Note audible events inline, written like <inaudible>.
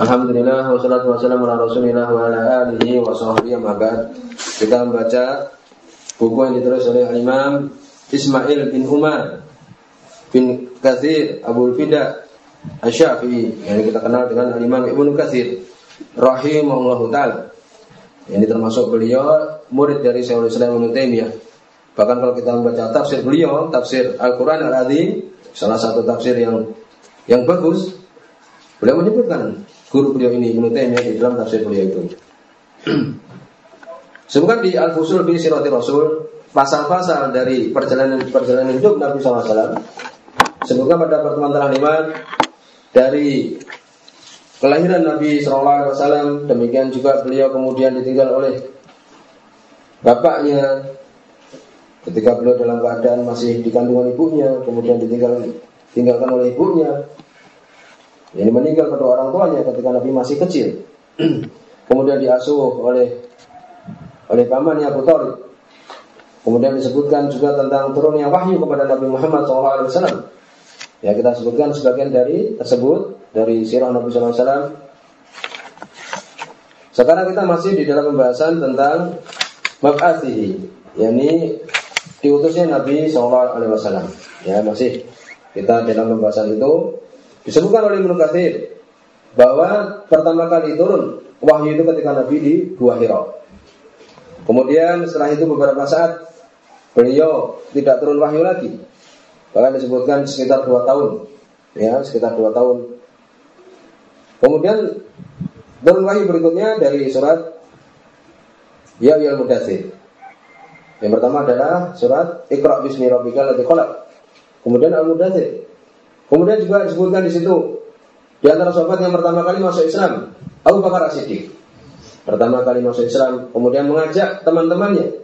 Alhamdulillah wassalatu wassalamu ala Rasulillah wa ala alihi wa sahbihi amma Kita membaca buku yang ditulis oleh Imam Ismail bin Umar bin Kathir Abu Fida Asy-Syafi'i yang kita kenal dengan Imam Ibnu Katsir rahimahullahu taala. Ini termasuk beliau murid dari Syekhul Islam Ibnu Taimiyah. Bahkan kalau kita membaca tafsir beliau, tafsir Al-Qur'an Al-Azim, salah satu tafsir yang yang bagus, beliau menyebutkan guru beliau ini Ibnu Taimiyah di dalam tafsir beliau itu. Sebutkan di Al-Fusul bi Sirati Rasul pasal-pasal dari perjalanan perjalanan hidup Nabi SAW. Sebutkan pada pertemuan terakhir dari kelahiran Nabi SAW demikian juga beliau kemudian ditinggal oleh bapaknya ketika beliau dalam keadaan masih di kandungan ibunya kemudian ditinggal tinggalkan oleh ibunya ini meninggal kedua orang tuanya ketika Nabi masih kecil <clears throat> kemudian diasuh oleh oleh pamannya Abu Thalib kemudian disebutkan juga tentang turunnya wahyu kepada Nabi Muhammad SAW Ya kita sebutkan sebagian dari tersebut dari sirah Nabi SAW. Sekarang kita masih di dalam pembahasan tentang mab'athihi, yakni diutusnya Nabi SAW. Ya masih kita dalam pembahasan itu disebutkan oleh Ibnu Katsir bahwa pertama kali turun wahyu itu ketika Nabi di Gua Hira. Kemudian setelah itu beberapa saat beliau tidak turun wahyu lagi Bahkan disebutkan sekitar dua tahun, ya sekitar dua tahun. Kemudian turun wahyu berikutnya dari surat Ya Ya Mudathir. Yang pertama adalah surat Iqra bismi rabbikal ladzi. Kemudian Al-Mudathir. Kemudian juga disebutkan di situ di antara sahabat yang pertama kali masuk Islam, Abu Bakar As-Siddiq. Pertama kali masuk Islam, kemudian mengajak teman-temannya